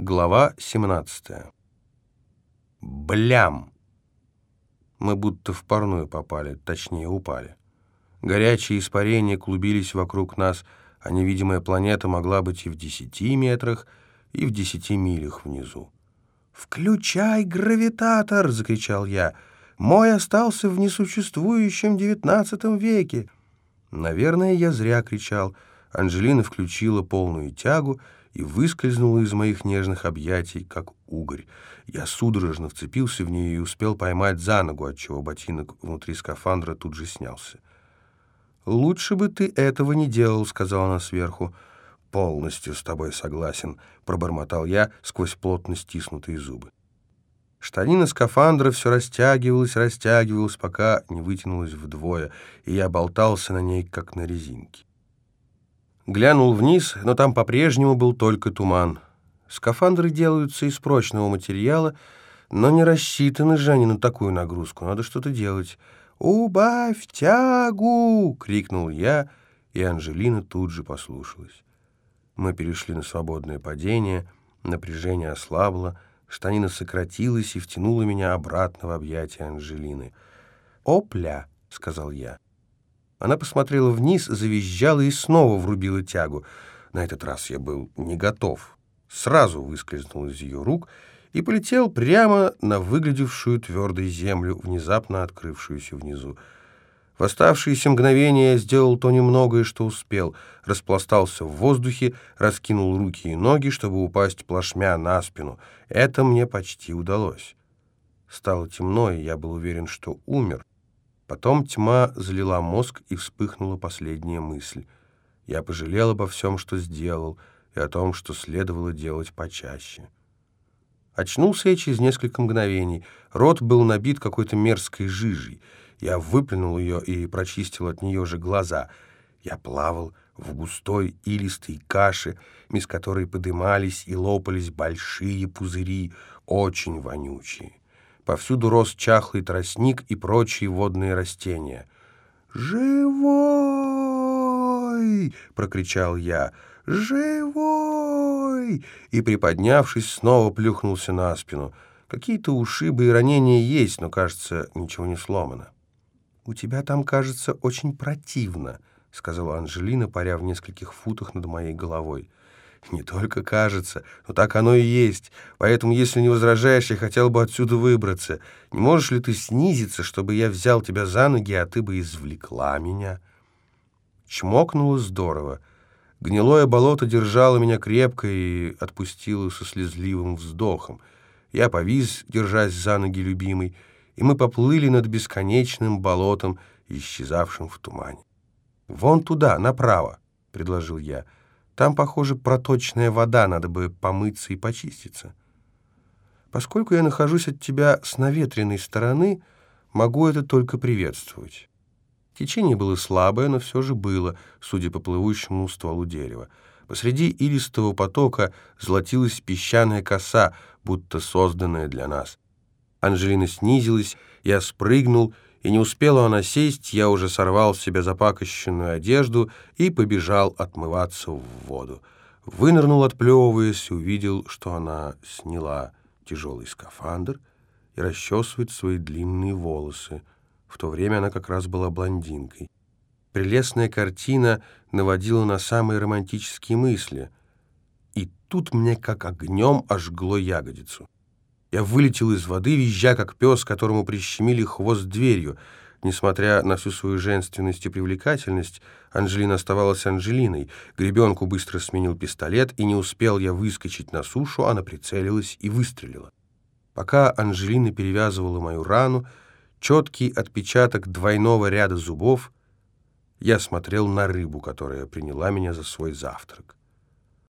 Глава 17. Блям! Мы будто в парную попали, точнее упали. Горячие испарения клубились вокруг нас, а невидимая планета могла быть и в десяти метрах, и в десяти милях внизу. «Включай гравитатор!» — закричал я. «Мой остался в несуществующем девятнадцатом веке!» Наверное, я зря кричал. Анжелина включила полную тягу — и выскользнула из моих нежных объятий, как угорь. Я судорожно вцепился в нее и успел поймать за ногу, отчего ботинок внутри скафандра тут же снялся. «Лучше бы ты этого не делал», — сказала она сверху. «Полностью с тобой согласен», — пробормотал я сквозь плотно стиснутые зубы. Штанина скафандра все растягивалась, растягивалась, пока не вытянулась вдвое, и я болтался на ней, как на резинке. Глянул вниз, но там по-прежнему был только туман. Скафандры делаются из прочного материала, но не рассчитаны же они на такую нагрузку. Надо что-то делать. «Убавь тягу!» — крикнул я, и Анжелина тут же послушалась. Мы перешли на свободное падение, напряжение ослабло, штанина сократилась и втянула меня обратно в объятия Анжелины. «Опля!» — сказал я. Она посмотрела вниз, завизжала и снова врубила тягу. На этот раз я был не готов. Сразу выскользнул из ее рук и полетел прямо на выглядевшую твердой землю, внезапно открывшуюся внизу. В оставшиеся мгновения я сделал то немногое, что успел. Распластался в воздухе, раскинул руки и ноги, чтобы упасть плашмя на спину. Это мне почти удалось. Стало темно, и я был уверен, что умер. Потом тьма залила мозг, и вспыхнула последняя мысль. Я пожалел обо всем, что сделал, и о том, что следовало делать почаще. Очнулся я через несколько мгновений. Рот был набит какой-то мерзкой жижей. Я выплюнул ее и прочистил от нее же глаза. Я плавал в густой илистой каше, из которой подымались и лопались большие пузыри, очень вонючие. Повсюду рос чахлый тростник и прочие водные растения. «Живой!» — прокричал я. «Живой!» И, приподнявшись, снова плюхнулся на спину. Какие-то ушибы и ранения есть, но, кажется, ничего не сломано. «У тебя там, кажется, очень противно», — сказала Анжелина, паря в нескольких футах над моей головой. Не только кажется, но так оно и есть. Поэтому, если не возражаешь, я хотел бы отсюда выбраться. Не можешь ли ты снизиться, чтобы я взял тебя за ноги, а ты бы извлекла меня?» Чмокнуло здорово. Гнилое болото держало меня крепко и отпустило со слезливым вздохом. Я повис, держась за ноги любимой, и мы поплыли над бесконечным болотом, исчезавшим в тумане. «Вон туда, направо», — предложил я, — там, похоже, проточная вода, надо бы помыться и почиститься. Поскольку я нахожусь от тебя с наветренной стороны, могу это только приветствовать. Течение было слабое, но все же было, судя по плывущему стволу дерева. Посреди илистого потока золотилась песчаная коса, будто созданная для нас. Анжелина снизилась, я спрыгнул и не успела она сесть, я уже сорвал с себя запакощенную одежду и побежал отмываться в воду. Вынырнул, отплевываясь, увидел, что она сняла тяжелый скафандр и расчесывает свои длинные волосы. В то время она как раз была блондинкой. Прелестная картина наводила на самые романтические мысли. И тут мне как огнем ожгло ягодицу. Я вылетел из воды, визжа, как пес, которому прищемили хвост дверью. Несмотря на всю свою женственность и привлекательность, Анжелина оставалась Анжелиной. Гребенку быстро сменил пистолет, и не успел я выскочить на сушу, она прицелилась и выстрелила. Пока Анжелина перевязывала мою рану, четкий отпечаток двойного ряда зубов, я смотрел на рыбу, которая приняла меня за свой завтрак.